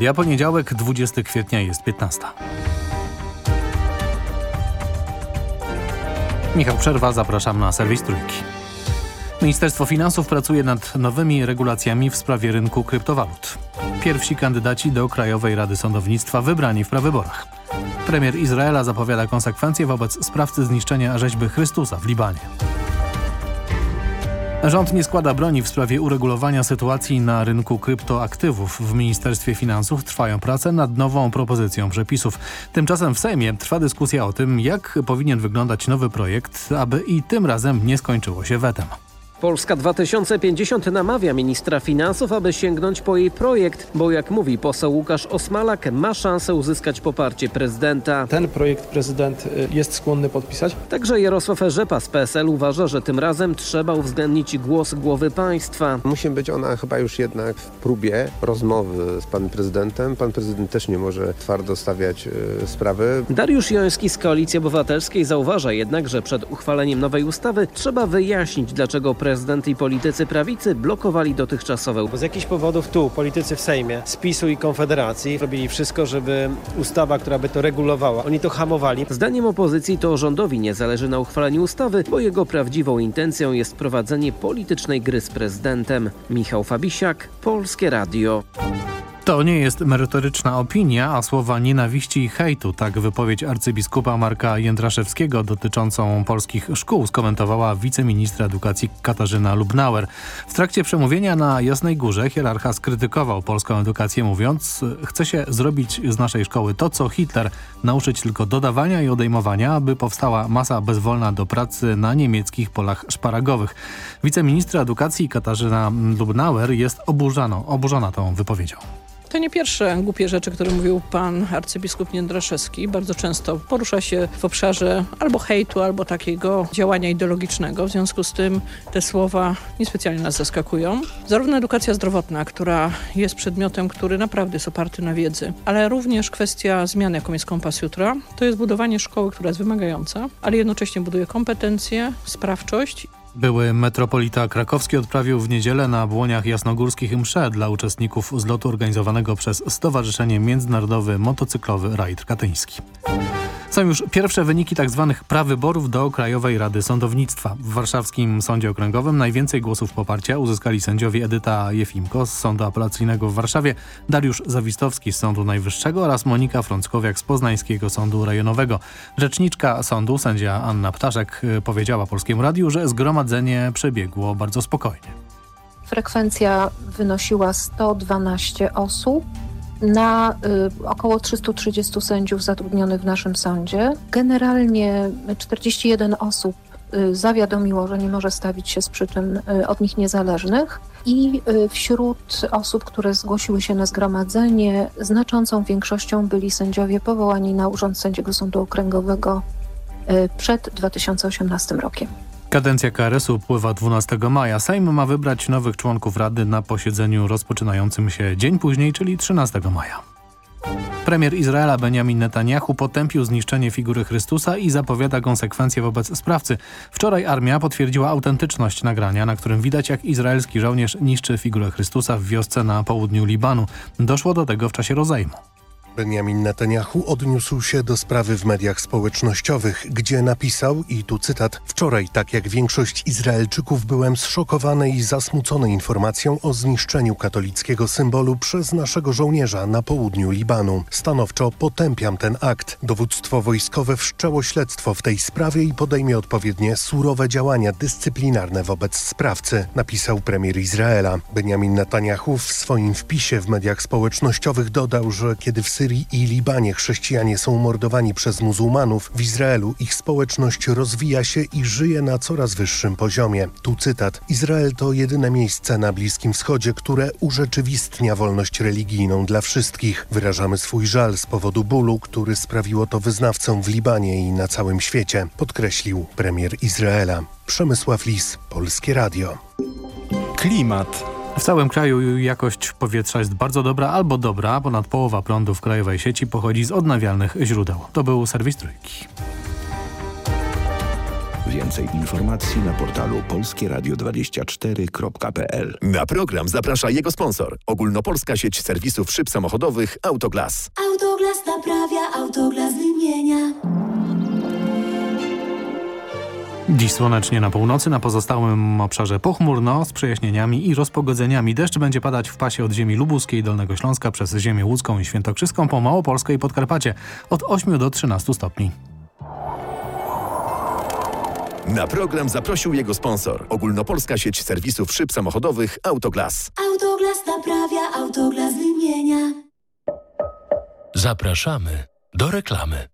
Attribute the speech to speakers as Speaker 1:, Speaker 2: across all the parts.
Speaker 1: Ja poniedziałek, 20 kwietnia jest 15. Michał Przerwa, zapraszam na serwis Trójki. Ministerstwo Finansów pracuje nad nowymi regulacjami w sprawie rynku kryptowalut. Pierwsi kandydaci do Krajowej Rady Sądownictwa wybrani w prawyborach. Premier Izraela zapowiada konsekwencje wobec sprawcy zniszczenia rzeźby Chrystusa w Libanie. Rząd nie składa broni w sprawie uregulowania sytuacji na rynku kryptoaktywów. W Ministerstwie Finansów trwają prace nad nową propozycją przepisów. Tymczasem w Sejmie trwa dyskusja o tym, jak powinien wyglądać nowy projekt, aby i tym razem nie skończyło się wetem.
Speaker 2: Polska 2050 namawia ministra finansów, aby sięgnąć po jej projekt, bo jak mówi poseł Łukasz Osmalak, ma szansę uzyskać poparcie prezydenta.
Speaker 3: Ten projekt prezydent y, jest skłonny podpisać.
Speaker 2: Także Jarosław Rzepa z PSL uważa, że tym razem trzeba uwzględnić głos głowy państwa.
Speaker 4: Musi być ona chyba już jednak w próbie rozmowy z panem prezydentem. Pan prezydent też nie może twardo stawiać y, sprawy.
Speaker 2: Dariusz Joński z Koalicji Obywatelskiej zauważa jednak, że przed uchwaleniem nowej ustawy trzeba wyjaśnić, dlaczego prezydent i politycy prawicy blokowali dotychczasowe.
Speaker 5: Bo z jakichś powodów tu politycy w Sejmie, z PiSu i Konfederacji robili wszystko, żeby ustawa, która by to regulowała, oni to hamowali.
Speaker 2: Zdaniem opozycji to rządowi nie zależy na uchwaleniu ustawy, bo jego prawdziwą intencją jest prowadzenie politycznej gry z prezydentem. Michał Fabisiak, Polskie Radio.
Speaker 1: To nie jest merytoryczna opinia, a słowa nienawiści i hejtu. Tak wypowiedź arcybiskupa Marka Jędraszewskiego dotyczącą polskich szkół skomentowała wiceministra edukacji Katarzyna Lubnauer. W trakcie przemówienia na Jasnej Górze hierarcha skrytykował polską edukację mówiąc chce się zrobić z naszej szkoły to, co Hitler, nauczyć tylko dodawania i odejmowania, aby powstała masa bezwolna do pracy na niemieckich polach szparagowych. Wiceministra edukacji Katarzyna Lubnauer jest oburzona, oburzona tą wypowiedzią.
Speaker 6: To nie pierwsze głupie rzeczy, które mówił pan arcybiskup Niendraszewski. Bardzo często porusza się w obszarze albo hejtu, albo takiego działania ideologicznego. W związku z tym te słowa niespecjalnie nas zaskakują. Zarówno edukacja zdrowotna, która jest przedmiotem, który naprawdę jest oparty na wiedzy, ale również kwestia zmiany, jaką jest kompas jutra, to jest budowanie szkoły, która jest wymagająca, ale jednocześnie buduje kompetencje, sprawczość
Speaker 1: były metropolita krakowski odprawił w niedzielę na Błoniach Jasnogórskich msze dla uczestników zlotu organizowanego przez Stowarzyszenie Międzynarodowy Motocyklowy Rajd Katyński. Są już pierwsze wyniki tzw. Tak prawyborów do Krajowej Rady Sądownictwa. W warszawskim Sądzie Okręgowym najwięcej głosów poparcia uzyskali sędziowie Edyta Jefimko z Sądu Apelacyjnego w Warszawie, Dariusz Zawistowski z Sądu Najwyższego oraz Monika Frąckowiak z Poznańskiego Sądu Rejonowego. Rzeczniczka sądu, sędzia Anna Ptaszek, powiedziała Polskiemu Radiu, że zgromadzenie przebiegło bardzo spokojnie.
Speaker 7: Frekwencja wynosiła 112 osób na y, około 330 sędziów zatrudnionych w naszym sądzie. Generalnie 41 osób y, zawiadomiło, że nie może stawić się z przyczyn y, od nich niezależnych i wśród osób, które zgłosiły się na zgromadzenie, znaczącą większością byli sędziowie powołani na urząd sędziego sądu okręgowego przed 2018 rokiem.
Speaker 1: Kadencja KRS-u upływa 12 maja. Sejm ma wybrać nowych członków Rady na posiedzeniu rozpoczynającym się dzień później, czyli 13 maja. Premier Izraela Benjamin Netanyahu potępił zniszczenie figury Chrystusa i zapowiada konsekwencje wobec sprawcy. Wczoraj armia potwierdziła autentyczność nagrania, na którym widać jak izraelski żołnierz niszczy figurę Chrystusa w wiosce na południu Libanu. Doszło do tego w czasie rozejmu.
Speaker 8: Benjamin Netanyahu odniósł się do sprawy w mediach społecznościowych, gdzie napisał, i tu cytat, Wczoraj, tak jak większość Izraelczyków, byłem zszokowany i zasmucony informacją o zniszczeniu katolickiego symbolu przez naszego żołnierza na południu Libanu. Stanowczo potępiam ten akt. Dowództwo wojskowe wszczęło śledztwo w tej sprawie i podejmie odpowiednie surowe działania dyscyplinarne wobec sprawcy, napisał premier Izraela. Benjamin Netanyahu w swoim wpisie w mediach społecznościowych dodał, że kiedy w Syrii Syrii i Libanie chrześcijanie są mordowani przez muzułmanów, w Izraelu ich społeczność rozwija się i żyje na coraz wyższym poziomie. Tu cytat. Izrael to jedyne miejsce na Bliskim Wschodzie, które urzeczywistnia wolność religijną dla wszystkich. Wyrażamy swój żal z powodu bólu, który sprawiło to wyznawcom w Libanie i na całym świecie, podkreślił premier Izraela. Przemysław Lis, Polskie Radio.
Speaker 1: Klimat. W całym kraju jakość powietrza jest bardzo dobra albo dobra. Ponad połowa prądu w krajowej sieci pochodzi z odnawialnych źródeł. To był serwis Trójki.
Speaker 9: Więcej informacji na portalu polskieradio24.pl.
Speaker 10: Na program zaprasza jego sponsor. Ogólnopolska sieć serwisów szyb samochodowych Autoglas.
Speaker 11: Autoglas naprawia, Autoglas wymienia.
Speaker 1: Dziś słonecznie na północy, na pozostałym obszarze pochmurno z przejaśnieniami i rozpogodzeniami. Deszcz będzie padać w pasie od ziemi lubuskiej, Dolnego Śląska przez ziemię łódzką i świętokrzyską po Małopolskę i Podkarpacie od 8 do 13 stopni.
Speaker 10: Na program zaprosił jego sponsor. Ogólnopolska sieć serwisów szyb samochodowych Autoglas.
Speaker 11: Autoglas naprawia, Autoglas wymienia.
Speaker 12: Zapraszamy do reklamy.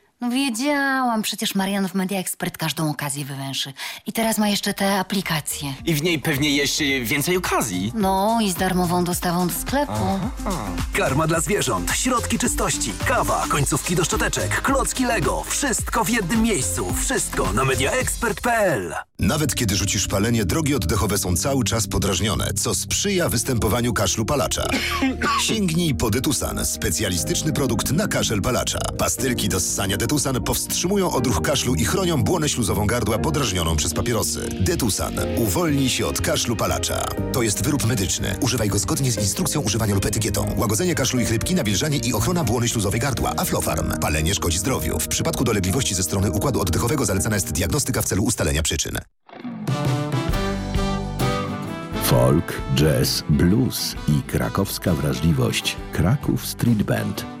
Speaker 13: No wiedziałam, przecież Marian w Media Expert każdą okazję wywęszy. I teraz ma jeszcze te aplikacje.
Speaker 14: I w niej pewnie jeszcze więcej okazji.
Speaker 13: No i z darmową dostawą do sklepu.
Speaker 15: Aha. Karma dla zwierząt, środki czystości, kawa, końcówki do szczoteczek, klocki Lego. Wszystko w jednym miejscu. Wszystko na mediaexpert.pl
Speaker 16: Nawet kiedy rzucisz palenie, drogi oddechowe są cały czas podrażnione, co sprzyja występowaniu kaszlu palacza. Sięgnij po Detusan, specjalistyczny produkt na kaszel palacza. Pastylki do ssania Detusan powstrzymują odruch kaszlu i chronią błonę śluzową gardła podrażnioną przez papierosy. Detusan. Uwolnij się od kaszlu palacza. To jest wyrób medyczny. Używaj go zgodnie z instrukcją używania lub etykietą. Łagodzenie kaszlu i chrypki, nawilżanie i ochrona błony śluzowej gardła. Aflofarm. Palenie szkodzi zdrowiu. W przypadku dolegliwości ze strony układu oddechowego zalecana jest diagnostyka w celu ustalenia przyczyn.
Speaker 9: Folk, jazz, blues i krakowska wrażliwość. Kraków Street Band.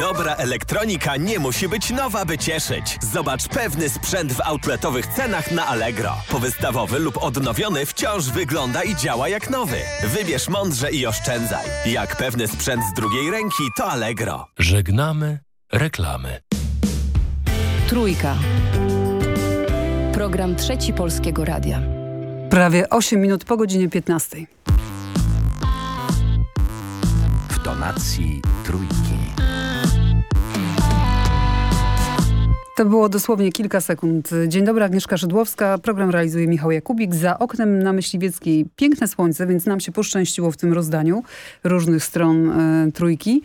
Speaker 17: Dobra elektronika nie musi być nowa, by cieszyć. Zobacz pewny sprzęt w outletowych cenach na Allegro. Powystawowy lub odnowiony wciąż wygląda i działa jak nowy. Wybierz mądrze i oszczędzaj. Jak pewny sprzęt z drugiej ręki, to Allegro.
Speaker 12: Żegnamy reklamy.
Speaker 18: Trójka. Program Trzeci Polskiego Radia.
Speaker 19: Prawie 8 minut po godzinie 15.
Speaker 9: W tonacji trójki.
Speaker 19: To było dosłownie kilka sekund. Dzień dobry, Agnieszka Szydłowska. Program realizuje Michał Jakubik. Za oknem na Myśliwieckiej piękne słońce, więc nam się poszczęściło w tym rozdaniu różnych stron e, trójki.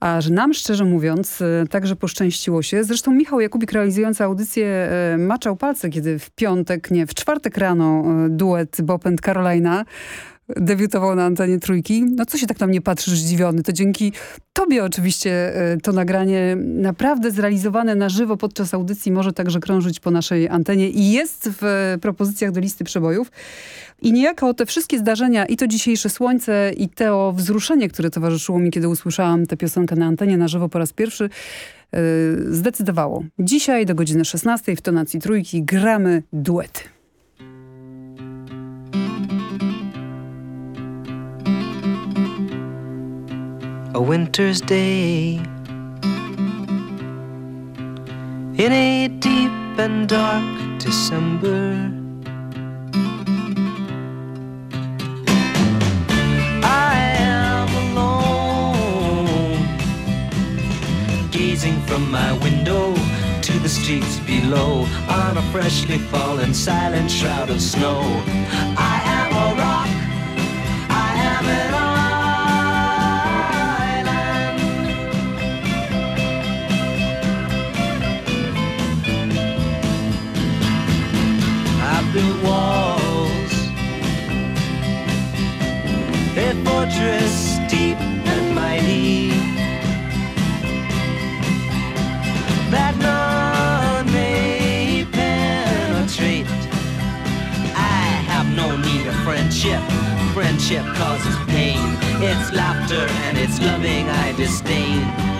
Speaker 19: A że nam, szczerze mówiąc, e, także poszczęściło się. Zresztą Michał Jakubik realizujący audycję e, maczał palce, kiedy w piątek, nie, w czwartek rano e, duet Bob and Carolina debiutował na antenie trójki. No co się tak na mnie patrzysz zdziwiony? To dzięki tobie oczywiście to nagranie naprawdę zrealizowane na żywo podczas audycji może także krążyć po naszej antenie i jest w propozycjach do listy przebojów. I niejako te wszystkie zdarzenia, i to dzisiejsze słońce, i to wzruszenie, które towarzyszyło mi, kiedy usłyszałam tę piosenkę na antenie na żywo po raz pierwszy, yy, zdecydowało. Dzisiaj do godziny 16 w tonacji trójki gramy duety.
Speaker 20: A winter's day in a deep and dark December. I am alone, gazing from my window to the streets below on a freshly fallen silent shroud of snow. I
Speaker 6: fortress deep and mighty. That none may penetrate. I have no need of friendship. Friendship causes pain. It's laughter and it's loving I disdain.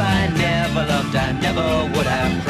Speaker 6: I never loved, I never would have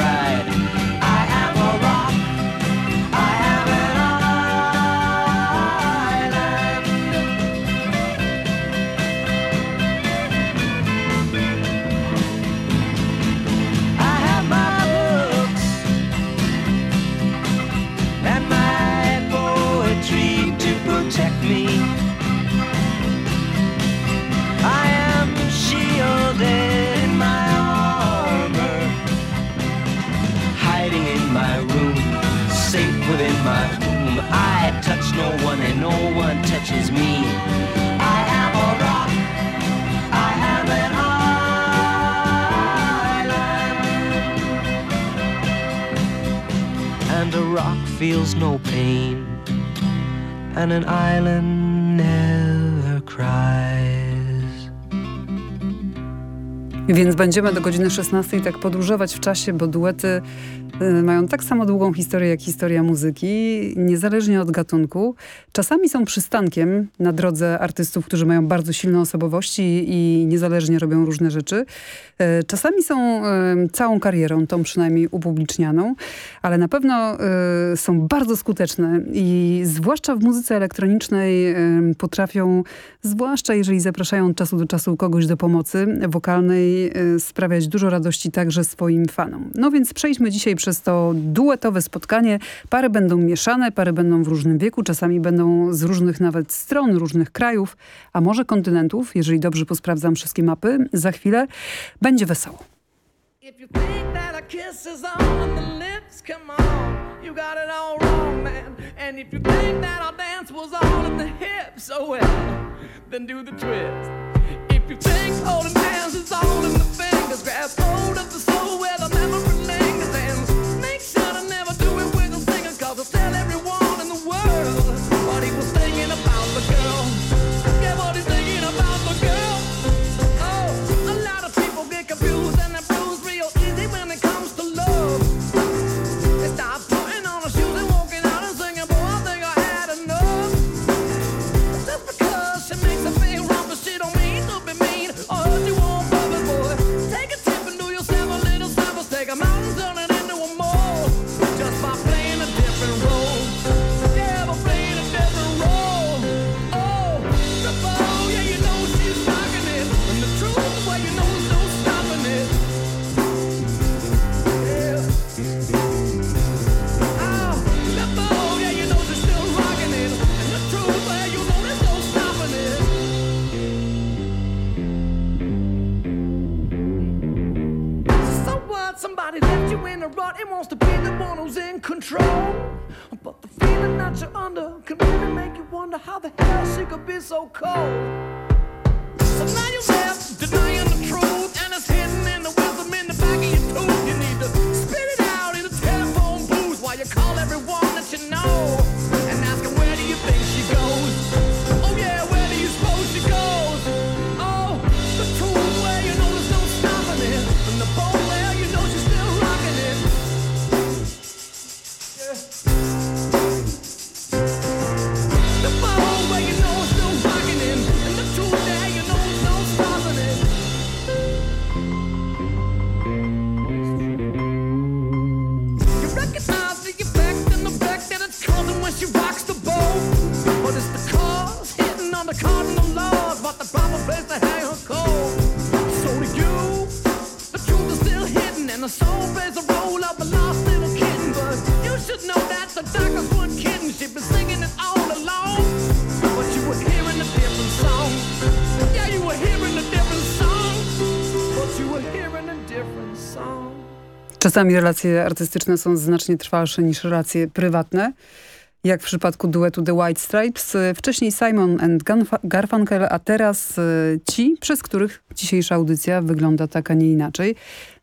Speaker 6: feels no pain, and an island never cries.
Speaker 19: Więc będziemy do godziny 16 tak podróżować w czasie, bo duety Y, mają tak samo długą historię jak historia muzyki, niezależnie od gatunku. Czasami są przystankiem na drodze artystów, którzy mają bardzo silne osobowości i niezależnie robią różne rzeczy. Y, czasami są całą karierą, tą przynajmniej upublicznianą, ale na pewno y, są bardzo skuteczne i zwłaszcza w muzyce elektronicznej potrafią, zwłaszcza jeżeli zapraszają od czasu do czasu kogoś do pomocy wokalnej, sprawiać dużo radości także swoim fanom. No więc przejdźmy dzisiaj przez to duetowe spotkanie. Pary będą mieszane, pary będą w różnym wieku, czasami będą z różnych nawet stron, różnych krajów, a może kontynentów, jeżeli dobrze posprawdzam wszystkie mapy. Za chwilę będzie wesoło.
Speaker 6: You got it all wrong, man. And if you think that our dance was all in the hips, oh well, then do the twist. If you think holding hands is all in the fingers, grab hold of the
Speaker 19: Czasami relacje artystyczne są znacznie trwalsze niż relacje prywatne. Jak w przypadku duetu The White Stripes. Wcześniej Simon and Garfunkel, a teraz e, ci, przez których dzisiejsza audycja wygląda tak, a nie inaczej.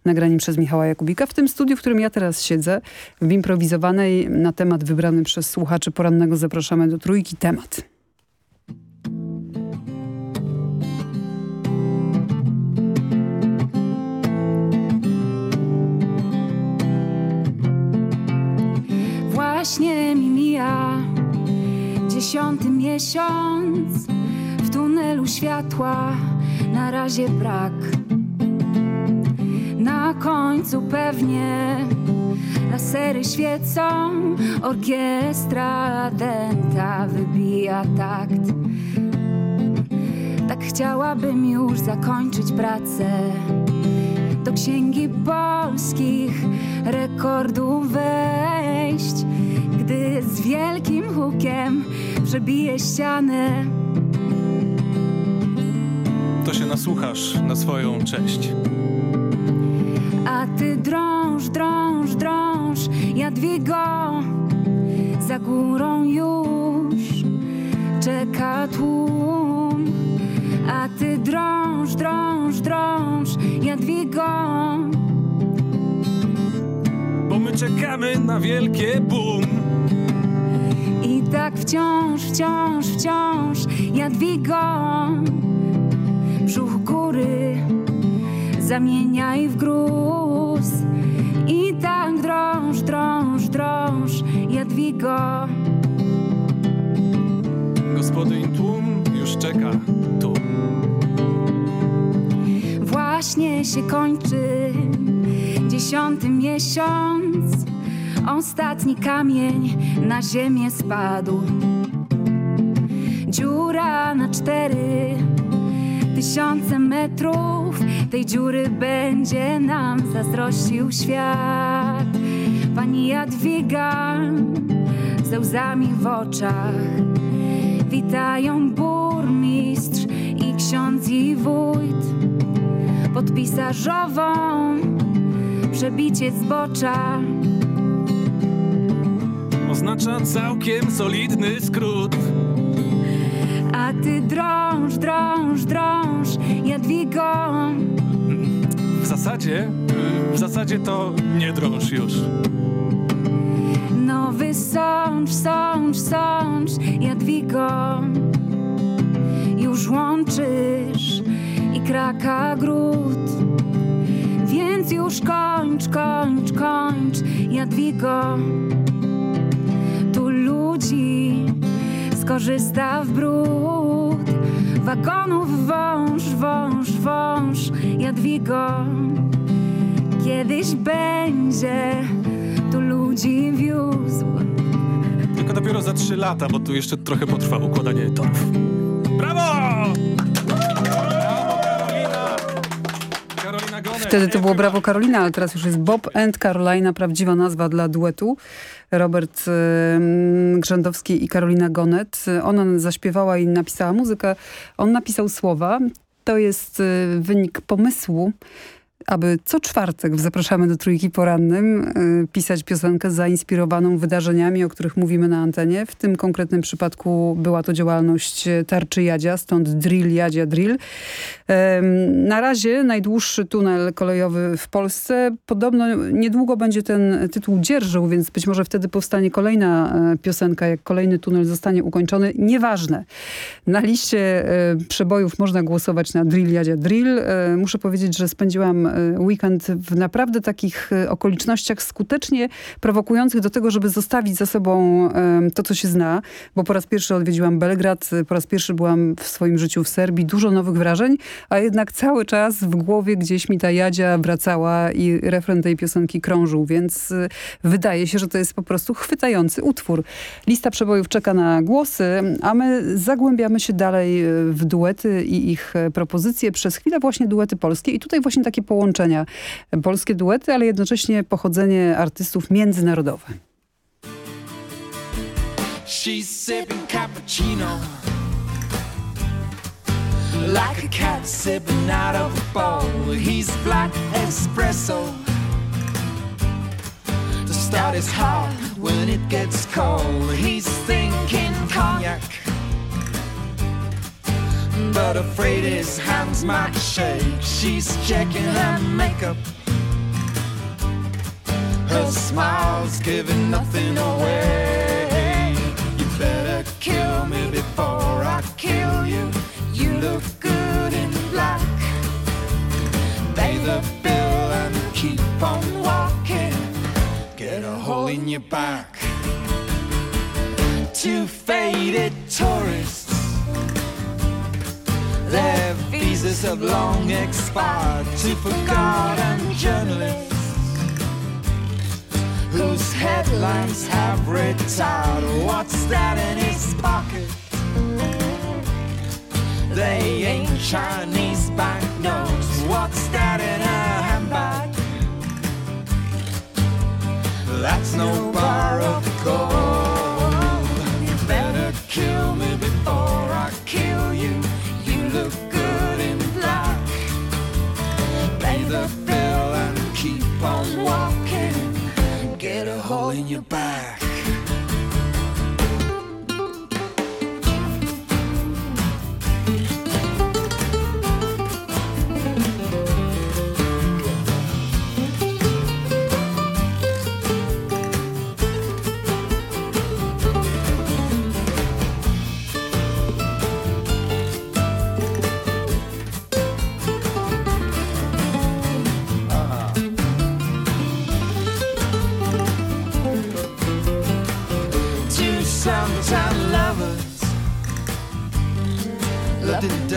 Speaker 19: Nagraniem przez Michała Jakubika w tym studiu, w którym ja teraz siedzę, w improwizowanej na temat wybrany przez słuchaczy porannego zapraszamy do trójki temat.
Speaker 21: Właśnie mi mija. Dziesiąty miesiąc W tunelu światła na razie brak. Na końcu pewnie lasery świecą Orkiestra denta wybija takt. Tak chciałabym już zakończyć pracę do księgi polskich rekordów wejść, gdy z wielkim hukiem przebije ścianę.
Speaker 22: To się nasłuchasz na swoją cześć.
Speaker 21: A ty drąż, drąż, drąż, Jadwigo, za górą już czeka tłum. A ty drąż, drąż, drąż, Jadwigo.
Speaker 22: Czekamy na wielkie boom.
Speaker 21: I tak wciąż, wciąż, wciąż, Jadwigo. Brzuch góry zamieniaj w gruz. I tak drąż, drąż, drąż, Jadwigo.
Speaker 22: Gospodyń tłum już czeka tu.
Speaker 21: Właśnie się kończy dziesiąty miesiąc. Ostatni kamień na ziemię spadł. Dziura na cztery tysiące metrów. Tej dziury będzie nam zazdrościł świat. Pani Jadwiga ze łzami w oczach witają burmistrz i ksiądz i wójt podpisarzową przebicie zbocza
Speaker 22: Oznacza całkiem solidny skrót.
Speaker 21: A ty drąż, drąż, drąż, Jadwigo
Speaker 22: W zasadzie, w zasadzie to nie drąż już.
Speaker 21: Nowy sącz, sącz, sącz, Jadwigo Już łączysz i kraka gród Więc już kończ, kończ, kończ, Jadwigo skorzysta w brud Wagonów wąż, wąż, wąż, Jadwigo Kiedyś będzie tu ludzi wiózł
Speaker 22: Tylko dopiero za trzy lata, bo tu jeszcze trochę potrwa układanie torów. Brawo!
Speaker 19: Wtedy to było Brawo Karolina, ale teraz już jest Bob and Carolina, prawdziwa nazwa dla duetu. Robert Grzędowski i Karolina Gonet. Ona zaśpiewała i napisała muzykę. On napisał słowa. To jest y, wynik pomysłu, aby co czwartek w Zapraszamy do Trójki Porannym y, pisać piosenkę zainspirowaną wydarzeniami, o których mówimy na antenie. W tym konkretnym przypadku była to działalność Tarczy Jadzia, stąd Drill Jadzia Drill. Na razie najdłuższy tunel kolejowy w Polsce. Podobno niedługo będzie ten tytuł dzierżył, więc być może wtedy powstanie kolejna e, piosenka, jak kolejny tunel zostanie ukończony. Nieważne. Na liście e, przebojów można głosować na Drill Jadzia Drill. E, muszę powiedzieć, że spędziłam weekend w naprawdę takich e, okolicznościach skutecznie prowokujących do tego, żeby zostawić za sobą to, co się zna, bo po raz pierwszy odwiedziłam Belgrad, e, po raz pierwszy byłam w swoim życiu w Serbii. Dużo nowych wrażeń, a jednak cały czas w głowie gdzieś mi ta Jadzia wracała i refren tej piosenki krążył, więc wydaje się, że to jest po prostu chwytający utwór. Lista przebojów czeka na głosy, a my zagłębiamy się dalej w duety i ich e, propozycje. Przez chwilę właśnie duety polskie i tutaj właśnie takie połączenia. Polskie duety, ale jednocześnie pochodzenie artystów międzynarodowe.
Speaker 23: She's sipping cappuccino, like a cat sipping out of a bowl. He's black espresso. To start his heart when it gets cold. He's thinking cognac. But afraid his hands might shake. She's checking her makeup. Her smile's giving nothing away. You better kill me before I kill you. You look good in black. Pay the bill and keep on walking. Get a hole in your back. Two faded tourists. Have long expired. Two forgotten journalists whose headlines have retired. What's that in his pocket? They ain't Chinese banknotes. What's that in her handbag? That's no bar of gold. You better kill me before I kill you. You look the bill and keep on walking. Get a hole in your back.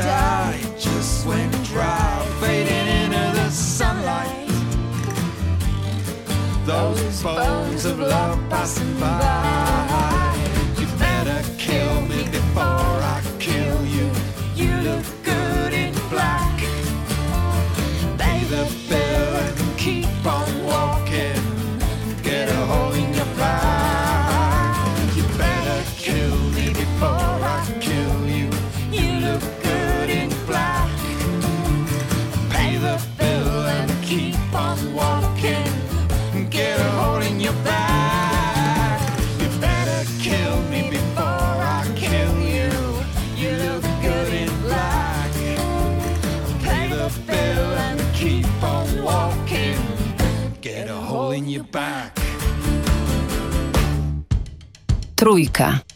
Speaker 23: Died, just went dry, fading into the sunlight. Those bones of love passing by. Walking. Get a hole in your back. You better kill me before I kill you. You look good in black. Pay the bill and keep on walking. Get a hole in your back.
Speaker 24: Trójka.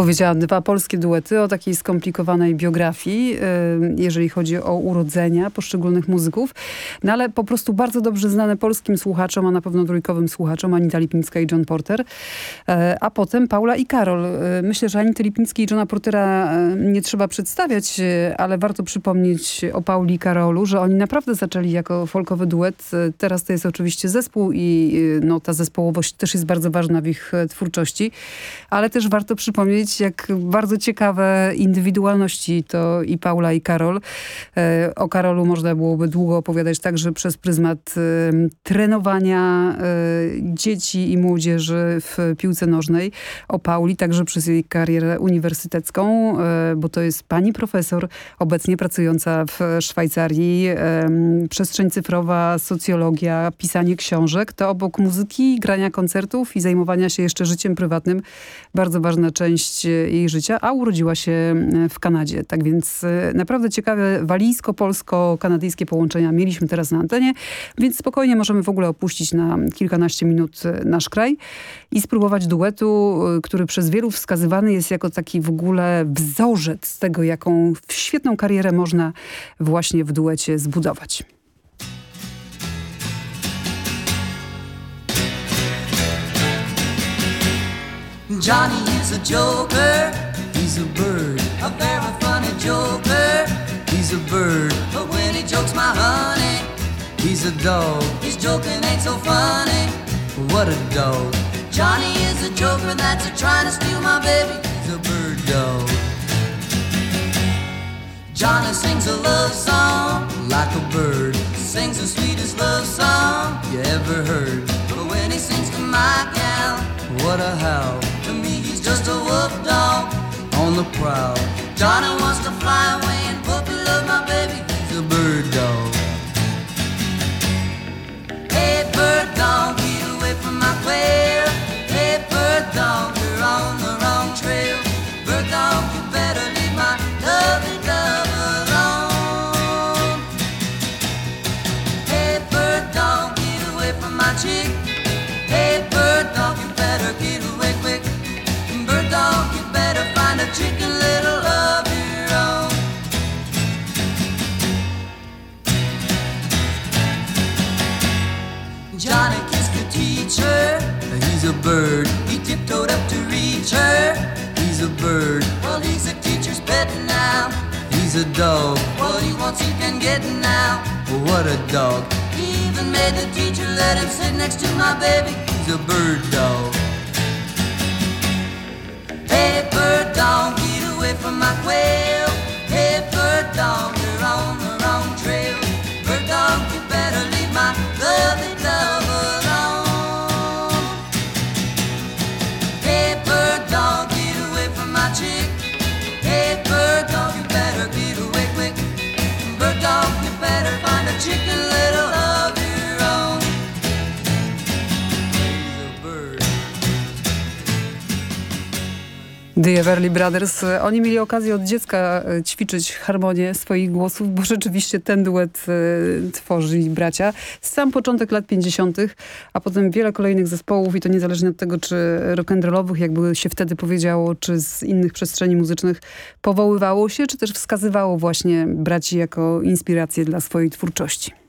Speaker 19: Powiedziałam, dwa polskie duety o takiej skomplikowanej biografii, jeżeli chodzi o urodzenia poszczególnych muzyków. No ale po prostu bardzo dobrze znane polskim słuchaczom, a na pewno trójkowym słuchaczom, Anita Lipińska i John Porter. E, a potem Paula i Karol. E, myślę, że Anity Lipińskiej i Johna Portera nie trzeba przedstawiać, ale warto przypomnieć o Pauli i Karolu, że oni naprawdę zaczęli jako folkowy duet. Teraz to jest oczywiście zespół i no, ta zespołowość też jest bardzo ważna w ich twórczości, ale też warto przypomnieć, jak bardzo ciekawe indywidualności to i Paula i Karol. O Karolu można byłoby długo opowiadać także przez pryzmat trenowania dzieci i młodzieży w piłce nożnej. O Pauli także przez jej karierę uniwersytecką, bo to jest pani profesor, obecnie pracująca w Szwajcarii. Przestrzeń cyfrowa, socjologia, pisanie książek. To obok muzyki, grania koncertów i zajmowania się jeszcze życiem prywatnym bardzo ważna część jej życia, a urodziła się w Kanadzie. Tak więc naprawdę ciekawe walijsko-polsko-kanadyjskie połączenia mieliśmy teraz na antenie, więc spokojnie możemy w ogóle opuścić na kilkanaście minut nasz kraj i spróbować duetu, który przez wielu wskazywany jest jako taki w ogóle wzorzec tego, jaką świetną karierę można właśnie w duecie zbudować.
Speaker 25: Johnny is a joker, he's a bird, a very funny joker. He's a bird, but when he jokes my honey, he's a dog. His joking ain't so funny, what a dog. Johnny is a joker that's a trying to steal my baby. He's a bird dog. Johnny sings a love song like a bird. Sings the sweetest love song you ever heard. But when he sings to my gal, what a howl. Donna wants to fly away. Well, he's a teacher's pet now. He's a dog. What he wants, he can get now. What a dog. He even made the teacher let him sit next to my baby. He's a bird dog. Hey, bird dog, get away from my quail. Hey, bird dog, you're on the wrong trail. Bird dog, you better leave my
Speaker 19: The Everly Brothers. Oni mieli okazję od dziecka e, ćwiczyć harmonię swoich głosów, bo rzeczywiście ten duet y, tworzyli bracia. Sam początek lat 50., a potem wiele kolejnych zespołów i to niezależnie od tego, czy rock'n'rollowych, jakby się wtedy powiedziało, czy z innych przestrzeni muzycznych powoływało się, czy też wskazywało właśnie braci jako inspirację dla swojej twórczości.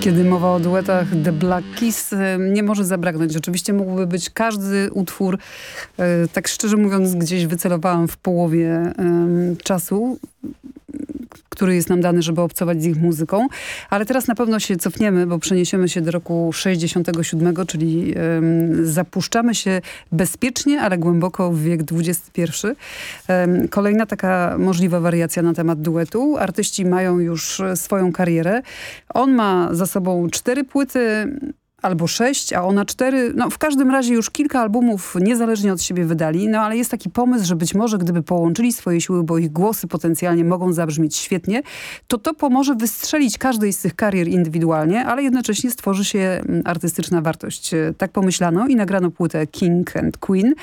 Speaker 19: Kiedy mowa o duetach The Black Keys e, nie może zabraknąć. Oczywiście mógłby być każdy utwór. E, tak szczerze mówiąc gdzieś wycelowałam w połowie czasu który jest nam dany, żeby obcować z ich muzyką. Ale teraz na pewno się cofniemy, bo przeniesiemy się do roku 67, czyli um, zapuszczamy się bezpiecznie, ale głęboko w wiek XXI. Um, kolejna taka możliwa wariacja na temat duetu. Artyści mają już swoją karierę. On ma za sobą cztery płyty, albo sześć, a ona cztery. No w każdym razie już kilka albumów niezależnie od siebie wydali, no ale jest taki pomysł, że być może gdyby połączyli swoje siły, bo ich głosy potencjalnie mogą zabrzmieć świetnie, to to pomoże wystrzelić każdej z tych karier indywidualnie, ale jednocześnie stworzy się mm, artystyczna wartość. E, tak pomyślano i nagrano płytę King and Queen.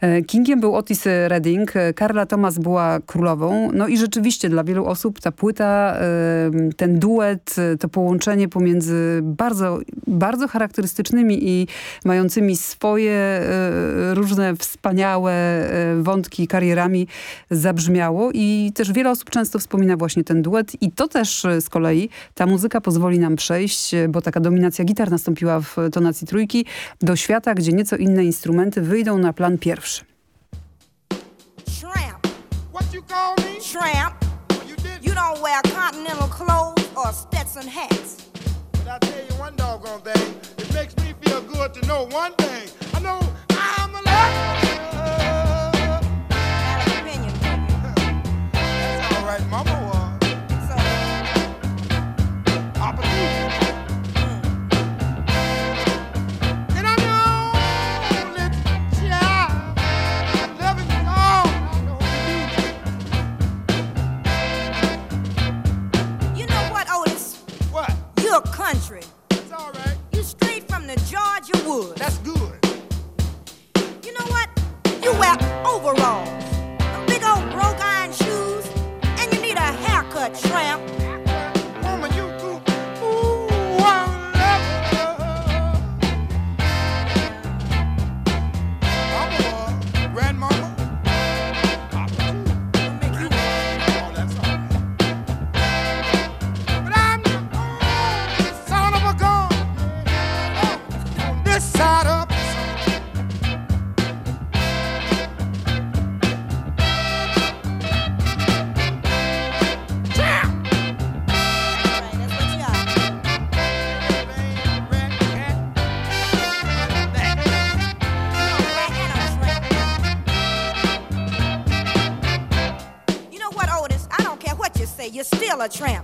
Speaker 19: E, Kingiem był Otis Redding, e, Karla Thomas była królową, no i rzeczywiście dla wielu osób ta płyta, ten duet, to połączenie pomiędzy bardzo, bardzo charakterystycznymi i mającymi swoje e, różne wspaniałe e, wątki karierami zabrzmiało i też wiele osób często wspomina właśnie ten duet i to też e, z kolei ta muzyka pozwoli nam przejść, bo taka dominacja gitar nastąpiła w tonacji trójki do świata, gdzie nieco inne instrumenty wyjdą na plan pierwszy.
Speaker 26: Tramp. What you call me? Tramp. You don't wear continental clothes or Stetson hats.
Speaker 27: But I tell you one doggone thing, good to know one thing.
Speaker 26: A tramp.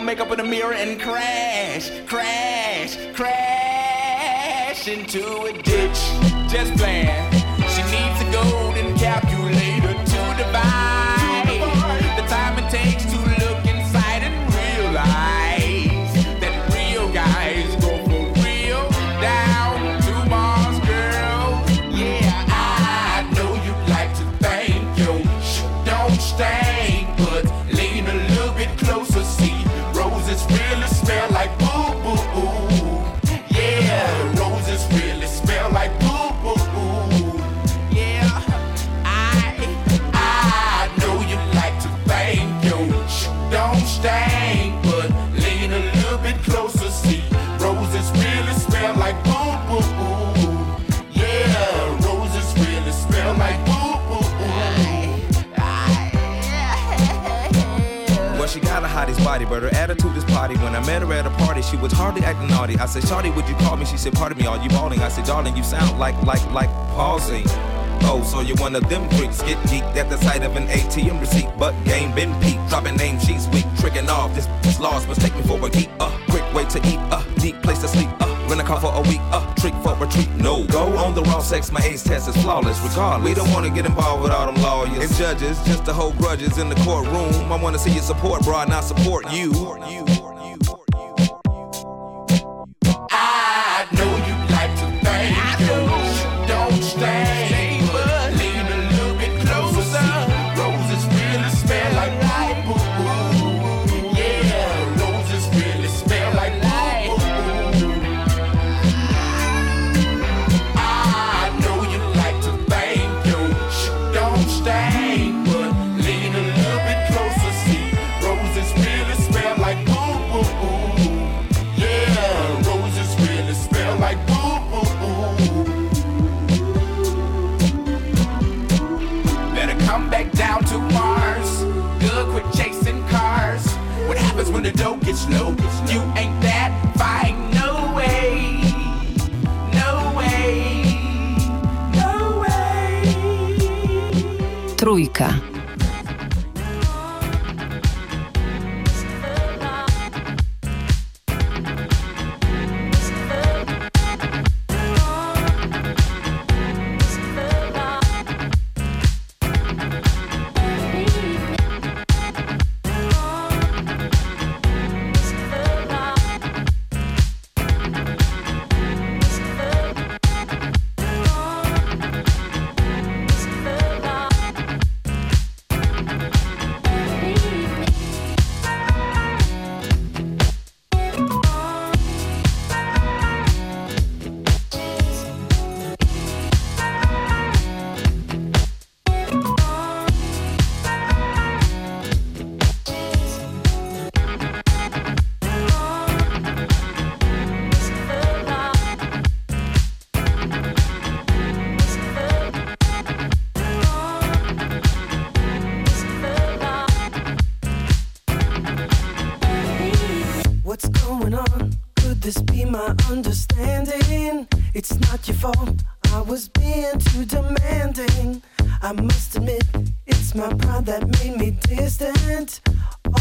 Speaker 28: Make up in the mirror and crash, crash, crash into a ditch. Just playing. But
Speaker 29: this party. When I met her at a party, she was hardly acting naughty. I said, Shawty, would you call me? She said, Pardon me, are you balling? I said, Darling, you sound like, like, like pausing. Oh, so you're one of them freaks. Get geeked at the sight of an ATM receipt. But game been peaked. Dropping names, she's weak. Tricking off. This, this lost mistake me for a geek. Uh, quick way to eat. Uh, deep place to sleep. Uh, rent a car for a week. Uh, trick for retreat. No, go on the raw sex. My ace test is flawless. Regardless, we don't want to get involved with all them lawyers and judges. Just to hold grudges in the courtroom. I want to see you support, bro, not support you.
Speaker 30: On? Could this be my understanding? It's not your fault. I was being too demanding. I must admit, it's my pride that made me distant.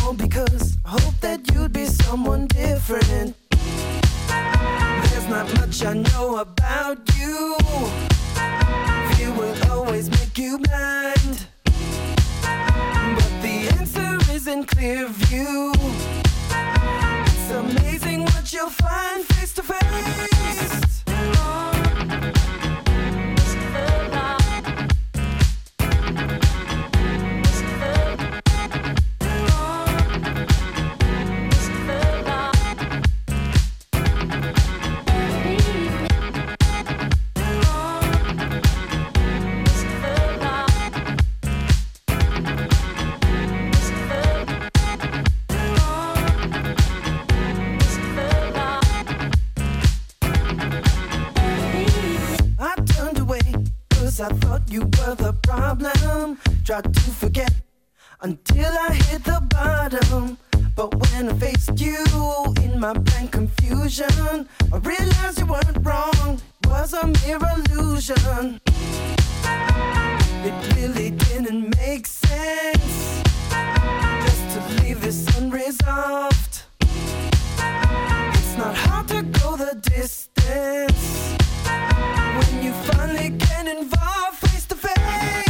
Speaker 30: All because I hope that you'd be someone different. There's not much I know about you. Fear will always make you blind. But the answer is in clear view. You'll find face to face. you were the problem. Tried to forget until I hit the bottom. But when I faced you in my blank confusion, I realized you weren't wrong. It was a mere illusion. It really didn't make sense just to leave this unresolved.
Speaker 19: It's
Speaker 30: not hard to go the distance when you finally get involved face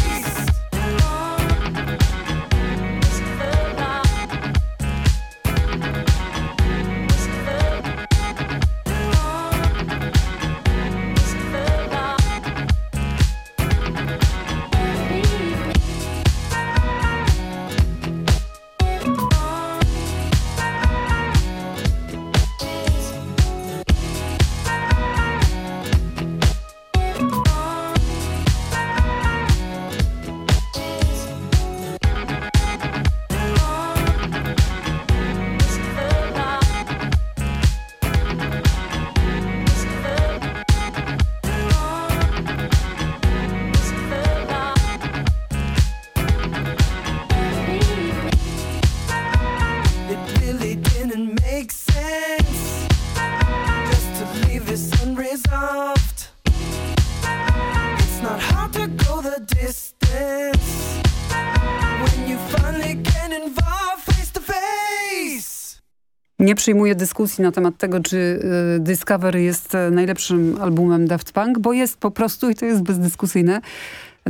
Speaker 19: przyjmuję dyskusji na temat tego, czy y, Discovery jest e, najlepszym albumem Daft Punk, bo jest po prostu i to jest bezdyskusyjne.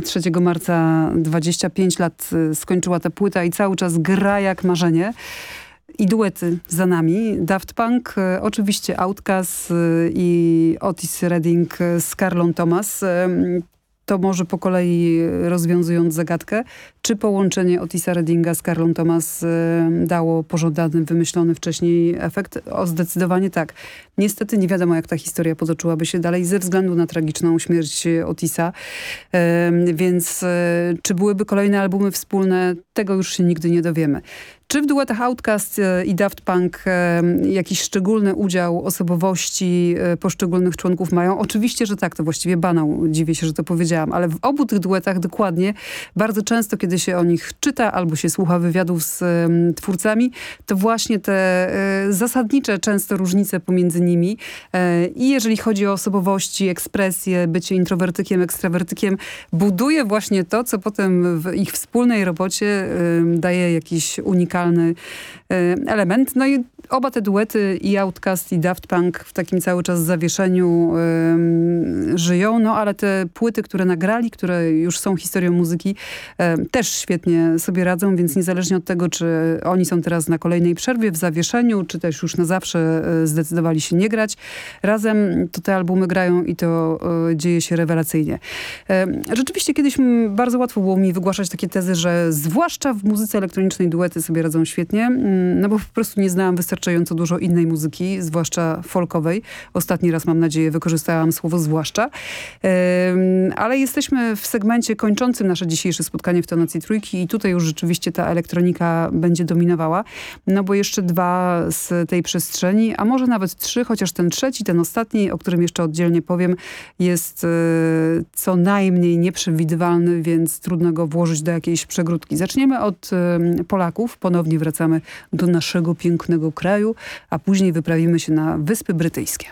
Speaker 19: 3 marca 25 lat y, skończyła ta płyta i cały czas gra jak marzenie. I duety za nami. Daft Punk, y, oczywiście Outcast y, i Otis Redding z Carlą Thomas. To może po kolei rozwiązując zagadkę, czy połączenie Otisa Reddinga z Carlą Thomas y, dało pożądany, wymyślony wcześniej efekt? O, zdecydowanie tak. Niestety nie wiadomo, jak ta historia potoczyłaby się dalej ze względu na tragiczną śmierć Otisa. Y, więc czy byłyby kolejne albumy wspólne? Tego już się nigdy nie dowiemy. Czy w duetach Outcast e, i Daft Punk e, jakiś szczególny udział osobowości e, poszczególnych członków mają? Oczywiście, że tak. To właściwie banał. Dziwię się, że to powiedziałam. Ale w obu tych duetach dokładnie bardzo często, kiedy się o nich czyta albo się słucha wywiadów z twórcami, to właśnie te zasadnicze często różnice pomiędzy nimi i jeżeli chodzi o osobowości, ekspresję, bycie introwertykiem, ekstrawertykiem, buduje właśnie to, co potem w ich wspólnej robocie daje jakiś unikalny muzykalny e, element. No i oba te duety i Outcast i Daft Punk w takim cały czas zawieszeniu żyją, no ale te płyty, które nagrali, które już są historią muzyki, też świetnie sobie radzą, więc niezależnie od tego, czy oni są teraz na kolejnej przerwie w zawieszeniu, czy też już na zawsze e, zdecydowali się nie grać, razem to te albumy grają i to e, dzieje się rewelacyjnie. Rzeczywiście kiedyś bardzo łatwo było mi wygłaszać takie tezy, że zwłaszcza w muzyce elektronicznej duety sobie radzą świetnie, mm, no bo po prostu nie znałam wystarczająco dużo innej muzyki, zwłaszcza folkowej. Ostatni raz, mam nadzieję, wykorzystałam słowo zwłaszcza. Ale jesteśmy w segmencie kończącym nasze dzisiejsze spotkanie w tonacji trójki i tutaj już rzeczywiście ta elektronika będzie dominowała, no bo jeszcze dwa z tej przestrzeni, a może nawet trzy, chociaż ten trzeci, ten ostatni, o którym jeszcze oddzielnie powiem, jest e, co najmniej nieprzewidywalny, więc trudno go włożyć do jakiejś przegródki. Zaczniemy od Polaków, ponownie wracamy do naszego pięknego kraju, a później wyprawimy się na Wyspy Brytyjskie.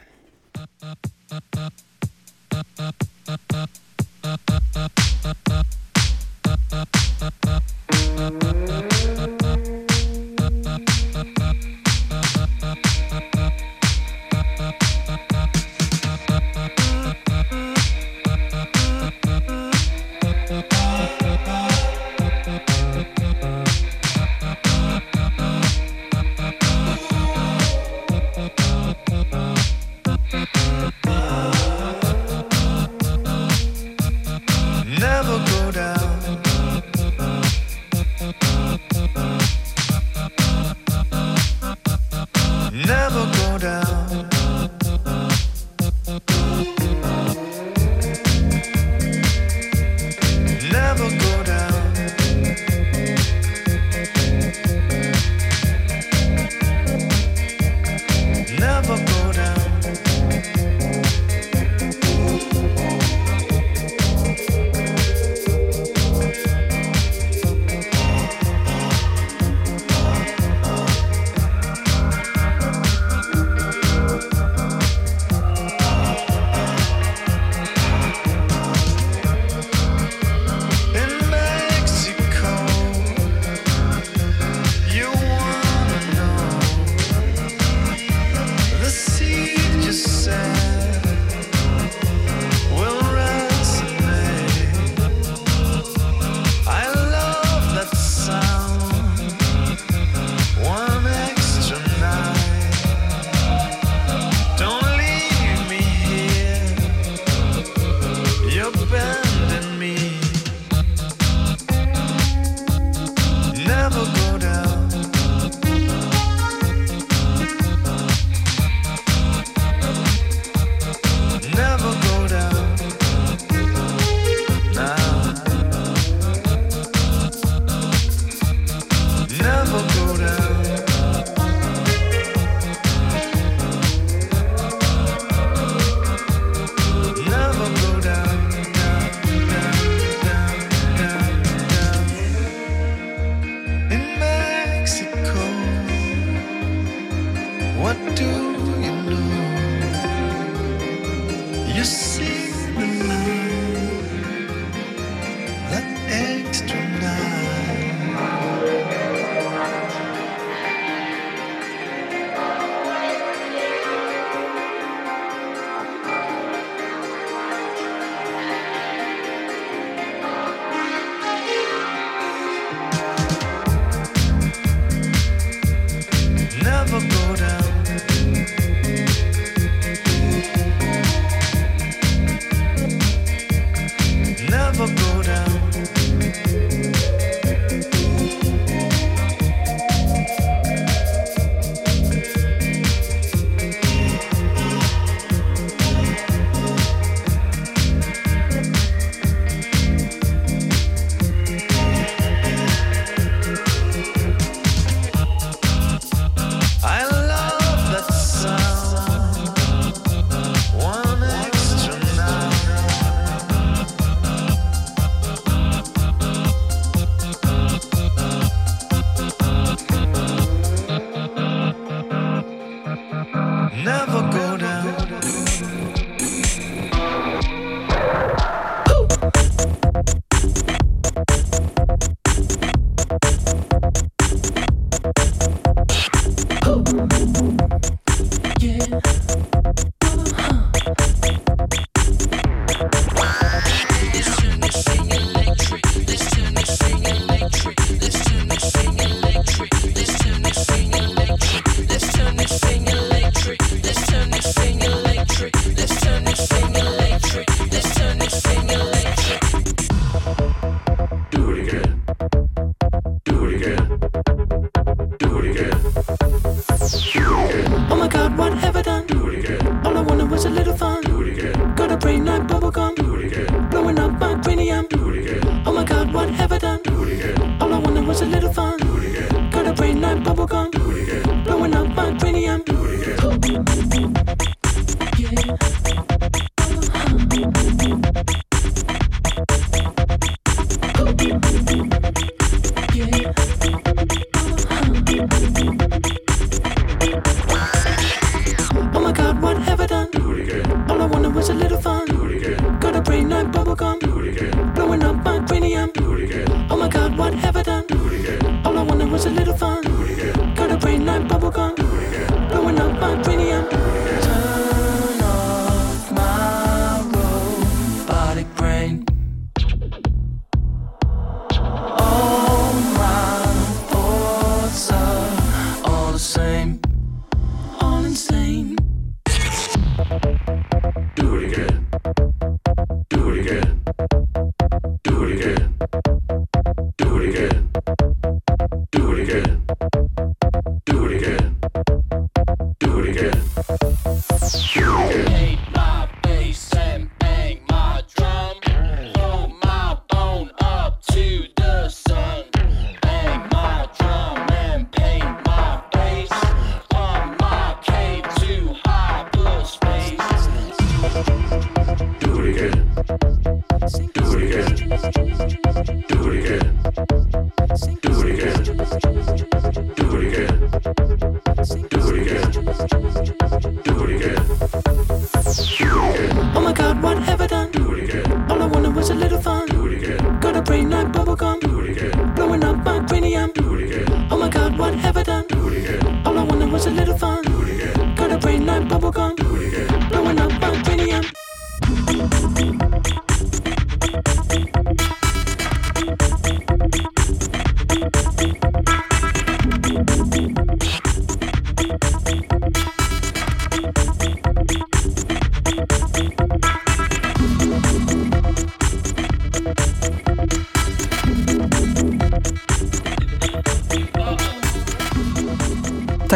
Speaker 31: Curiquet.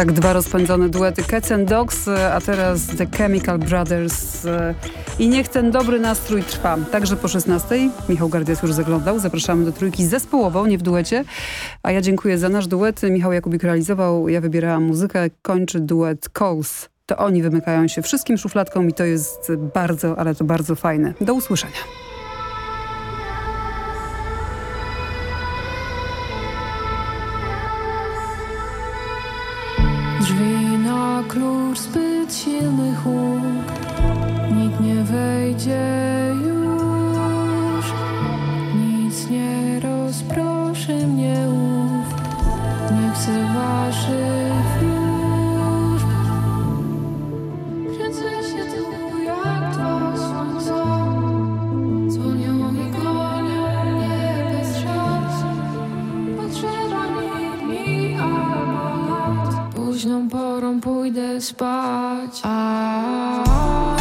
Speaker 19: Tak, dwa rozpędzone duety Cats and Dogs, a teraz The Chemical Brothers. I niech ten dobry nastrój trwa. Także po 16:00 Michał Gardias już zaglądał. Zapraszamy do trójki zespołową, nie w duecie. A ja dziękuję za nasz duet. Michał Jakubik realizował, ja wybierałam muzykę. Kończy duet Coles. To oni wymykają się wszystkim szufladkom i to jest bardzo, ale to bardzo fajne. Do usłyszenia.
Speaker 32: klucz zbyt silnych łuk. Nikt nie wejdzie późną porą pójdę spać. A -a -a.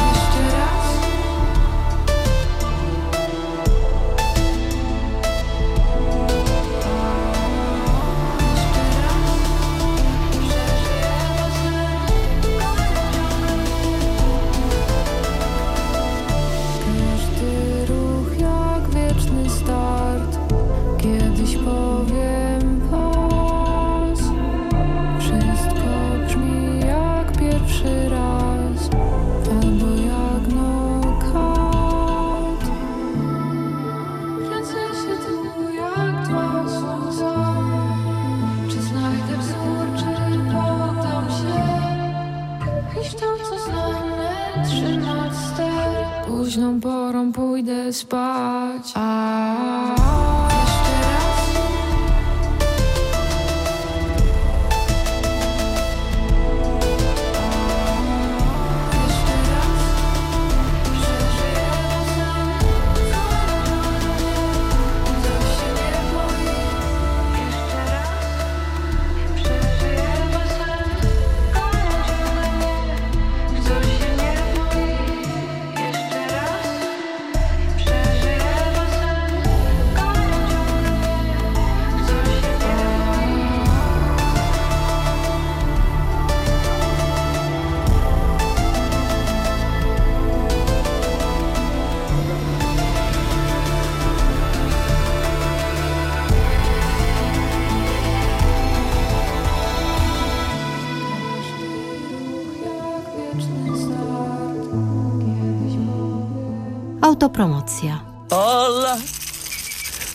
Speaker 13: Autopromocja.
Speaker 31: Ola,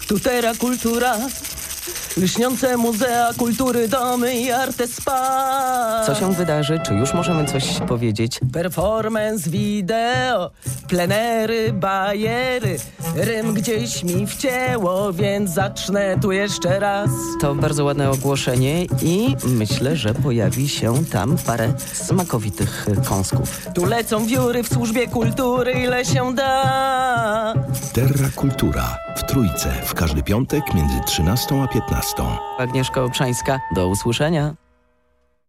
Speaker 31: tutera kultura,
Speaker 33: lśniące muzea kultury, domy i arte spa.
Speaker 34: Co się wydarzy? Czy już możemy coś powiedzieć?
Speaker 33: Performance, wideo, plenery, bajery. Rym gdzieś mi wcięło, więc zacznę tu jeszcze raz.
Speaker 34: To bardzo ładne ogłoszenie i myślę, że pojawi się tam parę smakowitych kąsków.
Speaker 33: Tu lecą wióry w służbie kultury, ile się da.
Speaker 9: Terra Kultura w Trójce w każdy piątek między 13 a 15.
Speaker 34: Agnieszka Obszańska, do usłyszenia.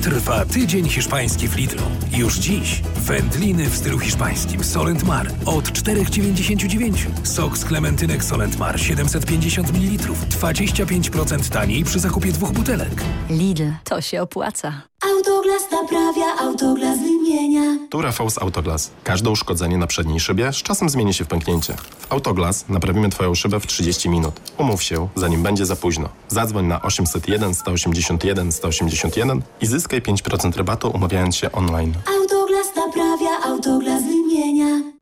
Speaker 15: Trwa tydzień hiszpański w Lidlu. Już dziś wędliny w stylu hiszpańskim Solent Mar od 4,99. Sok z klementynek Solent Mar 750 ml. 25% taniej przy zakupie dwóch butelek.
Speaker 24: Lidl, to się opłaca.
Speaker 35: Autoglas naprawia, autoglas wymienia.
Speaker 36: Tu Rafał z Autoglas. Każde uszkodzenie na przedniej szybie z czasem zmieni się w pęknięcie. W Autoglas naprawimy Twoją szybę w 30 minut. Umów się, zanim będzie za późno. Zadzwoń na 801 181 181 i zyskaj 5% rabatu umawiając się online.
Speaker 35: Autoglas naprawia, autoglas wymienia.